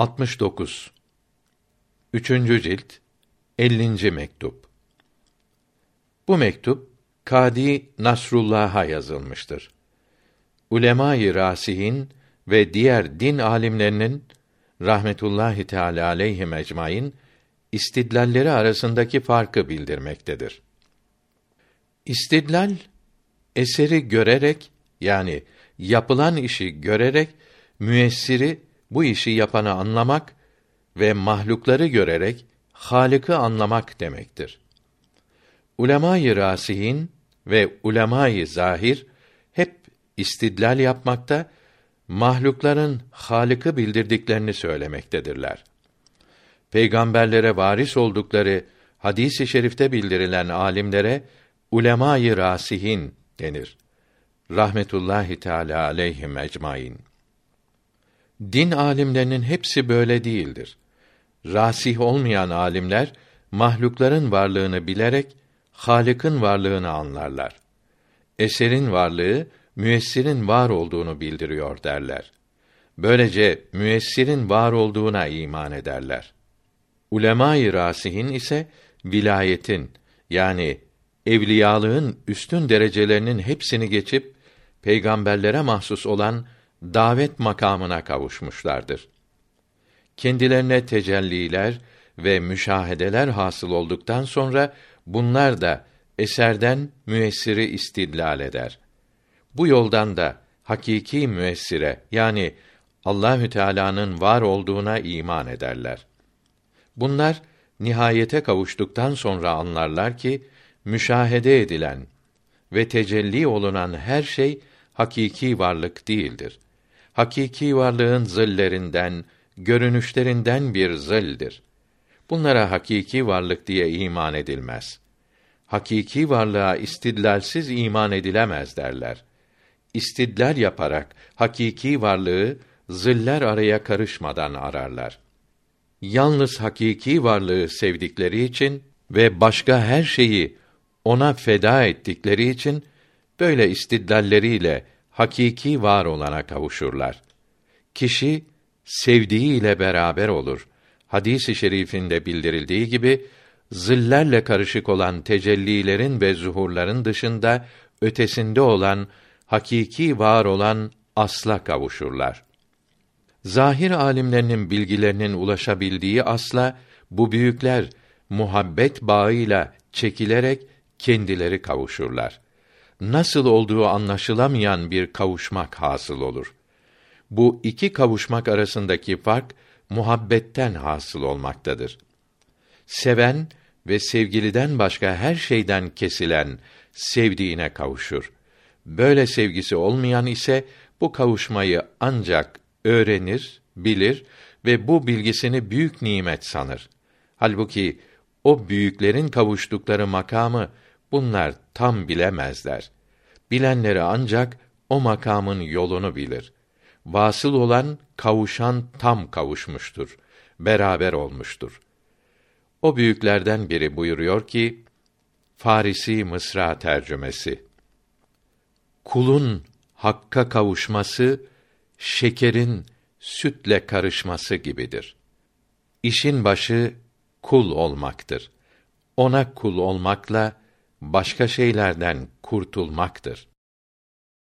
69 Üçüncü cilt 50. mektup Bu mektup Kadi Nasrullah'a yazılmıştır. Ulemâ-i rasihin ve diğer din alimlerinin rahmetullahi teala aleyhim ecmaîn istidlalleri arasındaki farkı bildirmektedir. İstidlal eseri görerek yani yapılan işi görerek müessiri bu işi yapanı anlamak ve mahlukları görerek Halık'ı anlamak demektir. Ulemâ-i rasihin ve ulemâ-i zahir hep istidlal yapmakta, mahlukların Halık'ı bildirdiklerini söylemektedirler. Peygamberlere varis oldukları hadis-i şerifte bildirilen alimlere ulemâ-i rasihin denir. Rahmetullahi Teala aleyhim ecmaîn. Din alimlerinin hepsi böyle değildir. Rasih olmayan alimler mahlukların varlığını bilerek Halık'ın varlığını anlarlar. Eserin varlığı müessirin var olduğunu bildiriyor derler. Böylece müessirin var olduğuna iman ederler. Ulemâ-i rasihin ise vilayetin yani evliyalığın üstün derecelerinin hepsini geçip peygamberlere mahsus olan davet makamına kavuşmuşlardır. Kendilerine tecelliler ve müşahedeler hasıl olduktan sonra bunlar da eserden müessiri istidlal eder. Bu yoldan da hakiki müessire yani Allahü Teala'nın var olduğuna iman ederler. Bunlar nihayete kavuştuktan sonra anlarlar ki müşahede edilen ve tecelli olunan her şey hakiki varlık değildir. Hakiki varlığın zillerinden, görünüşlerinden bir zildir. Bunlara hakiki varlık diye iman edilmez. Hakiki varlığa istidlalsiz iman edilemez derler. İstidlal yaparak hakiki varlığı ziller araya karışmadan ararlar. Yalnız hakiki varlığı sevdikleri için ve başka her şeyi ona feda ettikleri için böyle istidlalleriyle hakiki var olana kavuşurlar. Kişi sevdiği beraber olur. Hadis-i şerifinde bildirildiği gibi zillerle karışık olan tecellilerin ve zuhurların dışında ötesinde olan hakiki var olan asla kavuşurlar. Zahir alimlerinin bilgilerinin ulaşabildiği asla bu büyükler muhabbet bağıyla çekilerek kendileri kavuşurlar. Nasıl olduğu anlaşılamayan bir kavuşmak hasıl olur. Bu iki kavuşmak arasındaki fark muhabbetten hasıl olmaktadır. Seven ve sevgiliden başka her şeyden kesilen sevdiğine kavuşur. Böyle sevgisi olmayan ise bu kavuşmayı ancak öğrenir, bilir ve bu bilgisini büyük nimet sanır. Halbuki o büyüklerin kavuştukları makamı bunlar tam bilemezler. Bilenleri ancak o makamın yolunu bilir. Vasıl olan kavuşan tam kavuşmuştur. Beraber olmuştur. O büyüklerden biri buyuruyor ki Farisi Mısra tercümesi Kulun hakka kavuşması şekerin sütle karışması gibidir. İşin başı kul olmaktır. Ona kul olmakla başka şeylerden kurtulmaktır.